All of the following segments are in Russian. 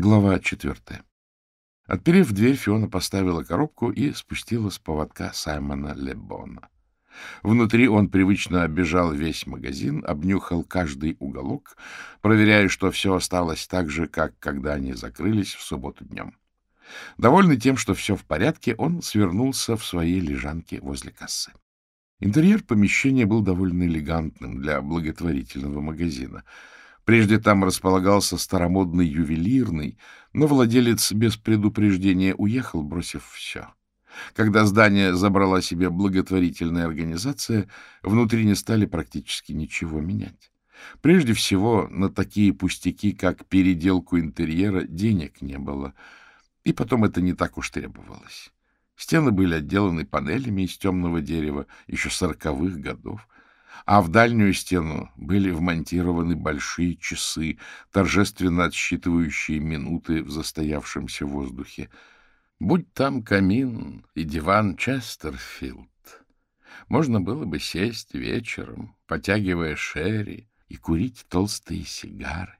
Глава четвертая. Отперев дверь, Фиона поставила коробку и спустила с поводка Саймона Лебона. Внутри он привычно оббежал весь магазин, обнюхал каждый уголок, проверяя, что все осталось так же, как когда они закрылись в субботу днем. Довольный тем, что все в порядке, он свернулся в своей лежанке возле кассы. Интерьер помещения был довольно элегантным для благотворительного магазина — Прежде там располагался старомодный ювелирный, но владелец без предупреждения уехал, бросив все. Когда здание забрала себе благотворительная организация, внутри не стали практически ничего менять. Прежде всего, на такие пустяки, как переделку интерьера, денег не было, и потом это не так уж требовалось. Стены были отделаны панелями из темного дерева еще сороковых годов, а в дальнюю стену были вмонтированы большие часы, торжественно отсчитывающие минуты в застоявшемся воздухе. Будь там камин и диван Честерфилд, можно было бы сесть вечером, потягивая шерри и курить толстые сигары.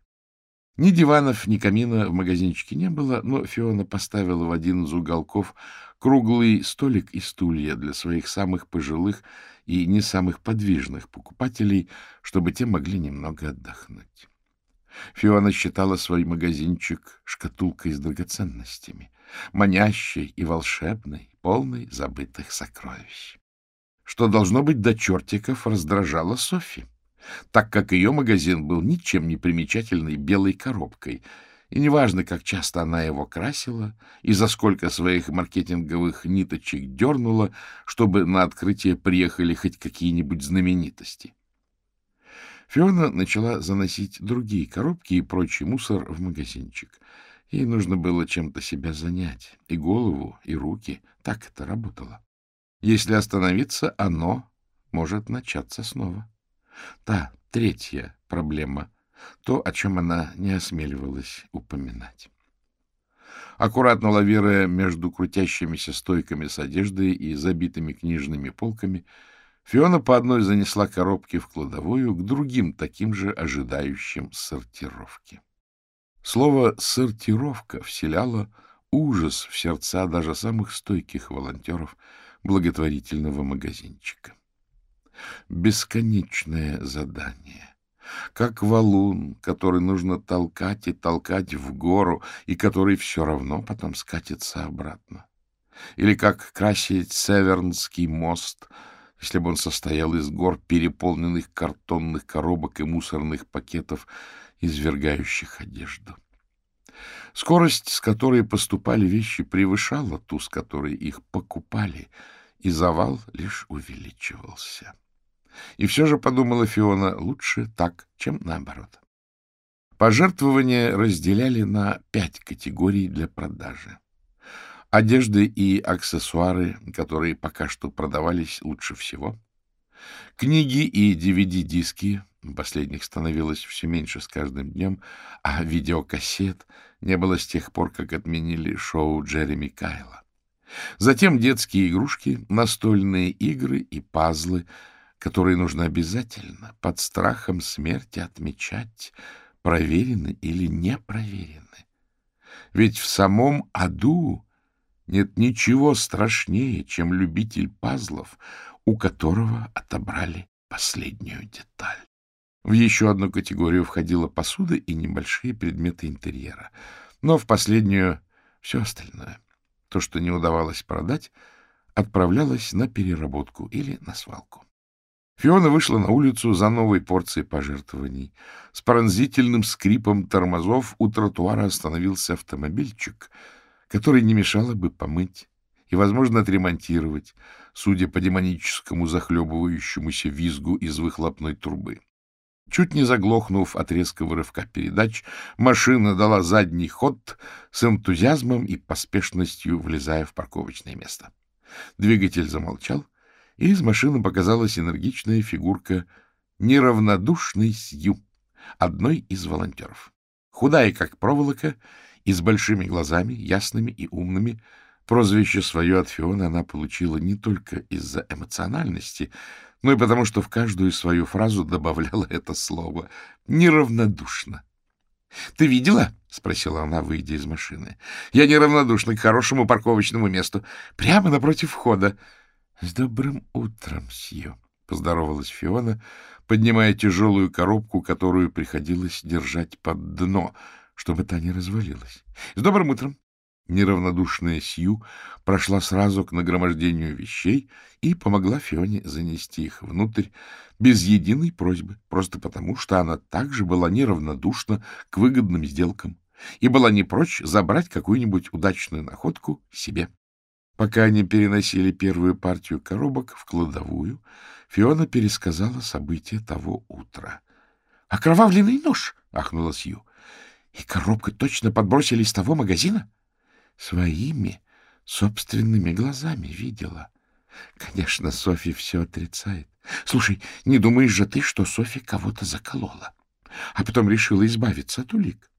Ни диванов, ни камина в магазинчике не было, но Фиона поставила в один из уголков круглый столик и стулья для своих самых пожилых и не самых подвижных покупателей, чтобы те могли немного отдохнуть. Фиона считала свой магазинчик шкатулкой с драгоценностями, манящей и волшебной, полной забытых сокровищ. Что, должно быть, до чертиков раздражало Софи так как ее магазин был ничем не примечательной белой коробкой, и неважно, как часто она его красила и за сколько своих маркетинговых ниточек дернула, чтобы на открытие приехали хоть какие-нибудь знаменитости. Фиона начала заносить другие коробки и прочий мусор в магазинчик. Ей нужно было чем-то себя занять, и голову, и руки. Так это работало. Если остановиться, оно может начаться снова. Та, третья проблема, то, о чем она не осмеливалась упоминать. Аккуратно лавируя между крутящимися стойками с одеждой и забитыми книжными полками, Фиона по одной занесла коробки в кладовую к другим таким же ожидающим сортировки. Слово «сортировка» вселяло ужас в сердца даже самых стойких волонтеров благотворительного магазинчика. Бесконечное задание. Как валун, который нужно толкать и толкать в гору, и который все равно потом скатится обратно. Или как красить Севернский мост, если бы он состоял из гор переполненных картонных коробок и мусорных пакетов, извергающих одежду. Скорость, с которой поступали вещи, превышала ту, с которой их покупали, и завал лишь увеличивался. И все же, подумала Фиона, лучше так, чем наоборот. Пожертвования разделяли на пять категорий для продажи. Одежды и аксессуары, которые пока что продавались лучше всего. Книги и DVD-диски, последних становилось все меньше с каждым днем, а видеокассет не было с тех пор, как отменили шоу Джереми Кайла. Затем детские игрушки, настольные игры и пазлы — которые нужно обязательно под страхом смерти отмечать, проверены или не проверены. Ведь в самом аду нет ничего страшнее, чем любитель пазлов, у которого отобрали последнюю деталь. В еще одну категорию входила посуда и небольшие предметы интерьера, но в последнюю все остальное. То, что не удавалось продать, отправлялось на переработку или на свалку. Фиона вышла на улицу за новой порцией пожертвований. С пронзительным скрипом тормозов у тротуара остановился автомобильчик, который не мешало бы помыть и, возможно, отремонтировать, судя по демоническому захлебывающемуся визгу из выхлопной трубы. Чуть не заглохнув от резкого рывка передач, машина дала задний ход с энтузиазмом и поспешностью, влезая в парковочное место. Двигатель замолчал — и из машины показалась энергичная фигурка неравнодушной Сью, одной из волонтеров. Худая, как проволока, и с большими глазами, ясными и умными, прозвище свое от Фиона она получила не только из-за эмоциональности, но и потому, что в каждую свою фразу добавляла это слово «неравнодушно». — Ты видела? — спросила она, выйдя из машины. — Я неравнодушна к хорошему парковочному месту. Прямо напротив входа. — С добрым утром, Сью, — поздоровалась Фиона, поднимая тяжелую коробку, которую приходилось держать под дно, чтобы та не развалилась. — С добрым утром! Неравнодушная Сью прошла сразу к нагромождению вещей и помогла Фионе занести их внутрь без единой просьбы, просто потому, что она также была неравнодушна к выгодным сделкам и была не прочь забрать какую-нибудь удачную находку себе. Пока они переносили первую партию коробок в кладовую, Фиона пересказала события того утра. — Окровавленный нож! — ахнула Сью. — И коробка точно подбросили из того магазина? — своими собственными глазами видела. Конечно, Софи все отрицает. Слушай, не думаешь же ты, что Софи кого-то заколола, а потом решила избавиться от улик?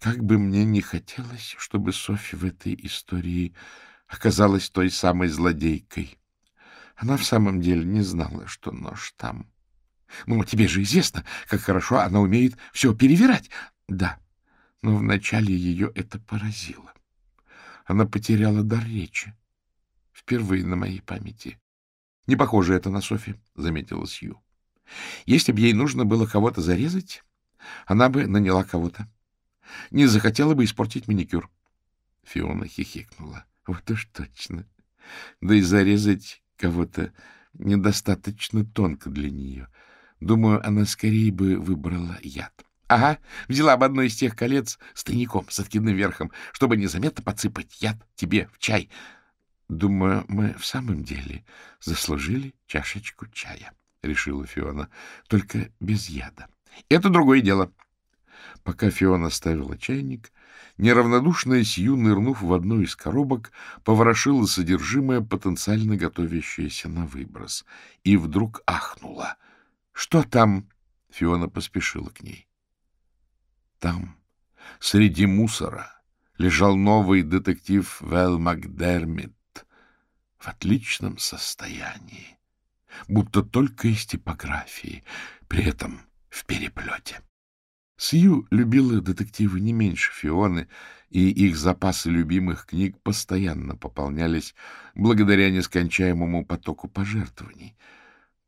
Как бы мне не хотелось, чтобы Софи в этой истории оказалась той самой злодейкой. Она в самом деле не знала, что нож там. Ну, тебе же известно, как хорошо она умеет все перевирать. Да, но вначале ее это поразило. Она потеряла дар речи. Впервые на моей памяти. — Не похоже это на Софи, — заметила Сью. — Если бы ей нужно было кого-то зарезать, она бы наняла кого-то. Не захотела бы испортить маникюр. Фиона хихикнула. — Вот уж точно. Да и зарезать кого-то недостаточно тонко для нее. Думаю, она скорее бы выбрала яд. — Ага, взяла бы одно из тех колец с тайником, с откидным верхом, чтобы незаметно подсыпать яд тебе в чай. Думаю, мы в самом деле заслужили чашечку чая, — решила Фиона, — только без яда. Это другое дело. Пока Фиона ставила чайник, неравнодушная Сью, нырнув в одну из коробок, поворошила содержимое, потенциально готовящееся на выброс, и вдруг ахнула. — Что там? — Фиона поспешила к ней. Там, среди мусора, лежал новый детектив Вэл Макдермит в отличном состоянии, будто только из типографии, при этом в переплете. Сью любила детективы не меньше Фионы, и их запасы любимых книг постоянно пополнялись благодаря нескончаемому потоку пожертвований.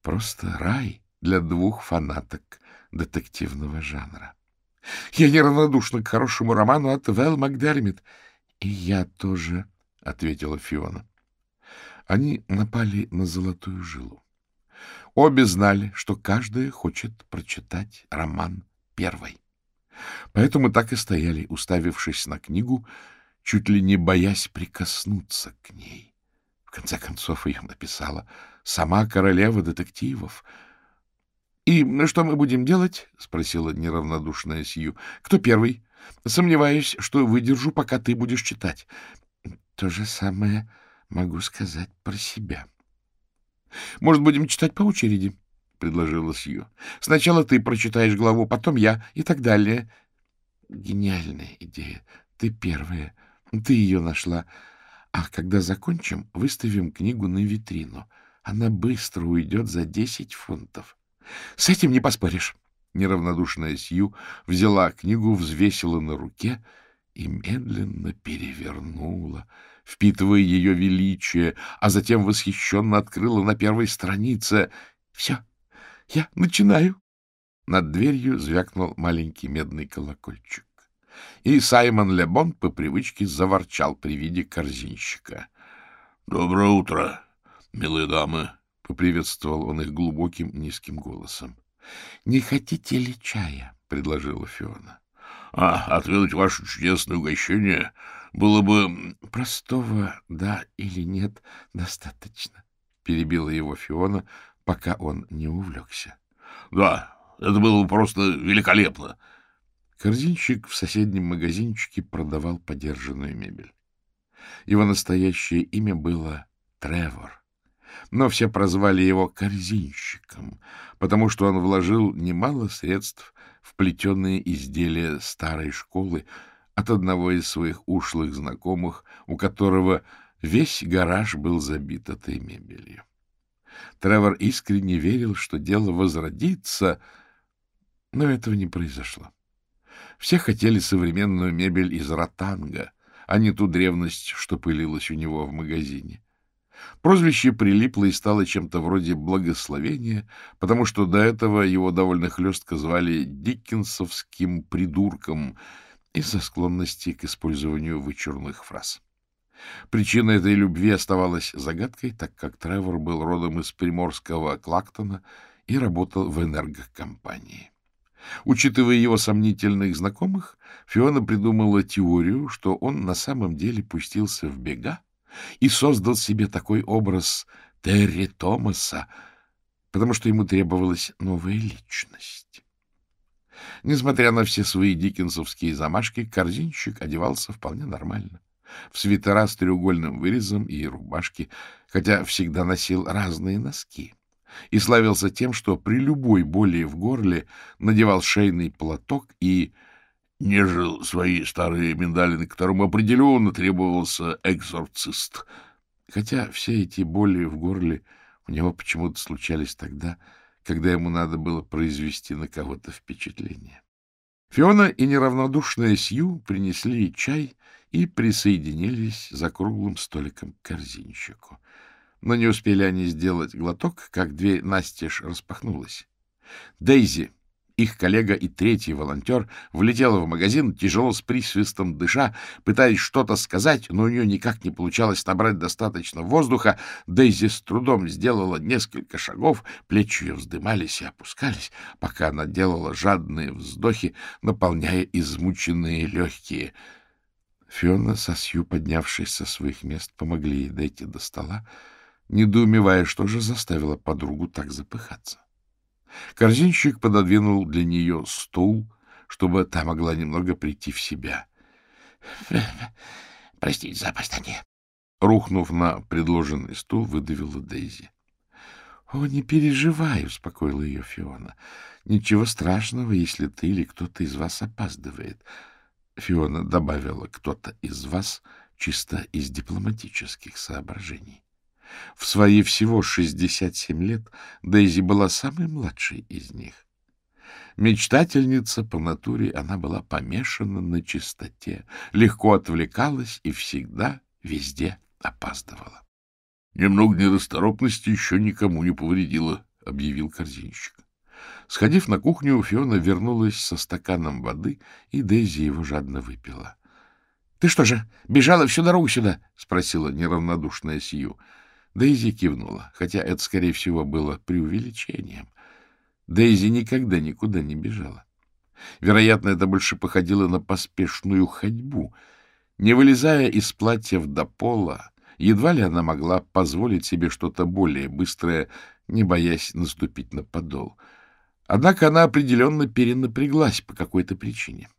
Просто рай для двух фанаток детективного жанра. Я неравнодушна к хорошему роману от Вэл Макдермит. — И я тоже, — ответила Фиона. Они напали на золотую жилу. Обе знали, что каждая хочет прочитать роман первой. Поэтому так и стояли, уставившись на книгу, чуть ли не боясь прикоснуться к ней. В конце концов, ее написала сама королева детективов —— И что мы будем делать? — спросила неравнодушная Сью. — Кто первый? Сомневаюсь, что выдержу, пока ты будешь читать. — То же самое могу сказать про себя. — Может, будем читать по очереди? — предложила Сью. — Сначала ты прочитаешь главу, потом я и так далее. — Гениальная идея. Ты первая. Ты ее нашла. А когда закончим, выставим книгу на витрину. Она быстро уйдет за десять фунтов. —— С этим не поспоришь. Неравнодушная Сью взяла книгу, взвесила на руке и медленно перевернула, впитывая ее величие, а затем восхищенно открыла на первой странице. — Все, я начинаю. Над дверью звякнул маленький медный колокольчик. И Саймон Лебон по привычке заворчал при виде корзинщика. — Доброе утро, милые дамы! — поприветствовал он их глубоким низким голосом. — Не хотите ли чая? — предложила Фиона. — А, отведать ваше чудесное угощение было бы... — Простого «да» или «нет» достаточно, — перебила его Фиона, пока он не увлекся. — Да, это было бы просто великолепно. Корзинщик в соседнем магазинчике продавал подержанную мебель. Его настоящее имя было Тревор но все прозвали его корзинщиком, потому что он вложил немало средств в плетеные изделия старой школы от одного из своих ушлых знакомых, у которого весь гараж был забит этой мебелью. Тревор искренне верил, что дело возродится, но этого не произошло. Все хотели современную мебель из ротанга, а не ту древность, что пылилась у него в магазине. Прозвище прилипло и стало чем-то вроде благословения, потому что до этого его довольно хлестко звали Диккенсовским придурком из-за склонности к использованию вычурных фраз. Причина этой любви оставалась загадкой, так как Тревор был родом из приморского Клактона и работал в энергокомпании. Учитывая его сомнительных знакомых, Фиона придумала теорию, что он на самом деле пустился в бега и создал себе такой образ Терри Томаса, потому что ему требовалась новая личность. Несмотря на все свои диккенсовские замашки, корзинщик одевался вполне нормально. В свитера с треугольным вырезом и рубашки, хотя всегда носил разные носки. И славился тем, что при любой боли в горле надевал шейный платок и нежил свои старые миндалины, которому определенно требовался экзорцист. Хотя все эти боли в горле у него почему-то случались тогда, когда ему надо было произвести на кого-то впечатление. Фиона и неравнодушная Сью принесли чай и присоединились за круглым столиком к корзинщику. Но не успели они сделать глоток, как дверь настежь распахнулась. Дейзи их коллега и третий волонтер влетела в магазин, тяжело с присвистом дыша, пытаясь что-то сказать, но у нее никак не получалось набрать достаточно воздуха. Дейзи с трудом сделала несколько шагов, плечи ее вздымались и опускались, пока она делала жадные вздохи, наполняя измученные легкие. Фиона со Сью, поднявшись со своих мест, помогли ей дойти до стола, недоумевая, что же заставило подругу так запыхаться. Корзинщик пододвинул для нее стул, чтобы та могла немного прийти в себя. — Простите за опоздание. Рухнув на предложенный стул, выдавила Дейзи. — О, не переживай, — успокоила ее Фиона. — Ничего страшного, если ты или кто-то из вас опаздывает. Фиона добавила «кто-то из вас» чисто из дипломатических соображений. В свои всего 67 лет Дейзи была самой младшей из них. Мечтательница по натуре, она была помешана на чистоте, легко отвлекалась и всегда везде опаздывала. — Немного нерасторопности еще никому не повредило, — объявил корзинщик. Сходив на кухню, Фиона вернулась со стаканом воды, и Дейзи его жадно выпила. — Ты что же, бежала всю дорогу сюда? — спросила неравнодушная Сью. Дейзи кивнула, хотя это, скорее всего, было преувеличением. Дейзи никогда никуда не бежала. Вероятно, это больше походило на поспешную ходьбу. Не вылезая из платьев до пола, едва ли она могла позволить себе что-то более быстрое, не боясь наступить на подол. Однако она определенно перенапряглась по какой-то причине.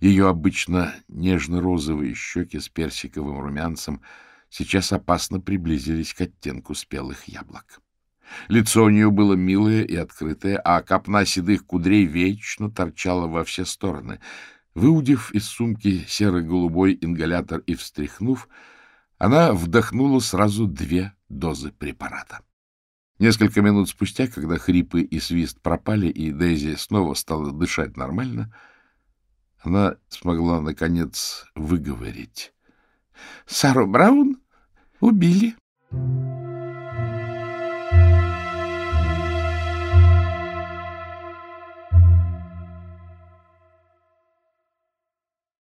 Ее обычно нежно-розовые щеки с персиковым румянцем — сейчас опасно приблизились к оттенку спелых яблок. Лицо у нее было милое и открытое, а копна седых кудрей вечно торчала во все стороны. Выудив из сумки серо-голубой ингалятор и встряхнув, она вдохнула сразу две дозы препарата. Несколько минут спустя, когда хрипы и свист пропали, и Дейзи снова стала дышать нормально, она смогла, наконец, выговорить. Сару Браун убили.